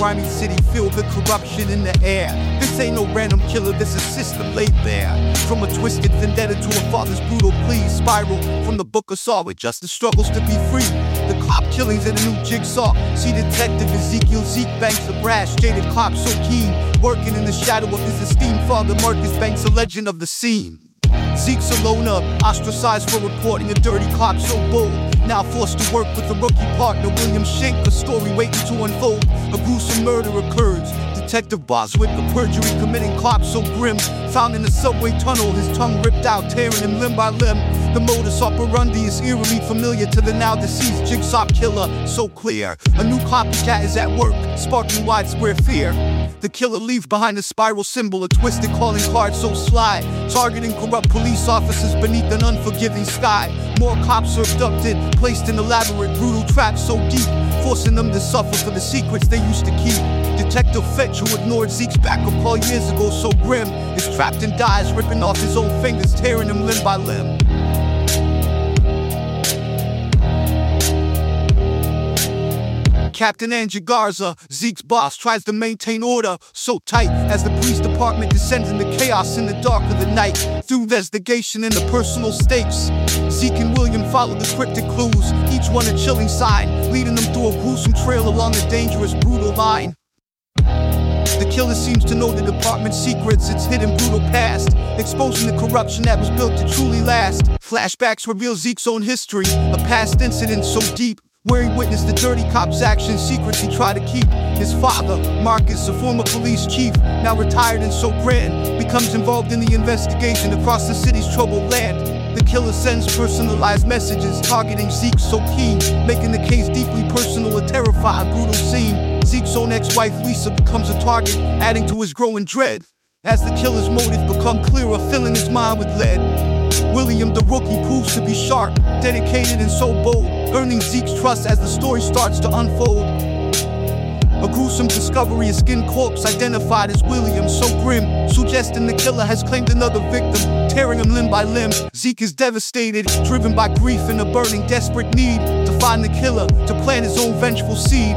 grimy city filled with corruption in the air. This ain't no random killer, this is system laid bare. From a twisted vendetta to a father's brutal plea, spiral from the book of Saw with justice struggles to be free. The cop killings in a new jigsaw. See Detective Ezekiel Zeke Banks, a brash, jaded cop so keen, working in the shadow of his esteemed father Marcus Banks, a legend of the scene. Zeke's a loner, ostracized for reporting a dirty cop so bold. Now forced to work with a rookie partner, William Schenk, a story waiting to unfold. A gruesome murder occurs. Detective Boswick, a perjury committing cop so grim. Found in a subway tunnel, his tongue ripped out, tearing him limb by limb. The modus operandi is eerily familiar to the now deceased jigsaw killer, so clear. A new copycat is at work, sparking widespread fear. The killer leaves behind a spiral symbol, a twisted calling card so sly, targeting corrupt police officers beneath an unforgiving sky. More cops are abducted, placed in elaborate, brutal traps so deep, forcing them to suffer for the secrets they used to keep. Detective Fitch, who ignored Zeke's backup call years ago so grim, is trapped and dies, ripping off his own fingers, tearing him limb by limb. Captain Angie Garza, Zeke's boss, tries to maintain order so tight as the police department descends into chaos in the dark of the night. Through investigation into personal stakes, Zeke and William follow the cryptic clues, each one a chilling sign, leading them through a gruesome trail along a dangerous, brutal line. The killer seems to know the department's secrets, its hidden brutal past, exposing the corruption that was built to truly last. Flashbacks reveal Zeke's own history, a past incident so deep where he witnessed the dirty cop's actions, secrets he tried to keep. His father, Marcus, a former police chief, now retired and so grand, becomes involved in the investigation across the city's troubled land. The killer sends personalized messages targeting Zeke so keen, making the case deeply personal, a terrifying, brutal scene. Zeke's own ex-wife Lisa becomes a target, adding to his growing dread. As the killer's motive become clearer, filling his mind with lead. William the rookie proves to be sharp, dedicated and so bold, earning Zeke's trust as the story starts to unfold. A gruesome discovery, a skin corpse identified as William, so grim, suggesting the killer has claimed another victim, tearing him limb by limb. Zeke is devastated, driven by grief and a burning, desperate need to find the killer, to plant his own vengeful seed.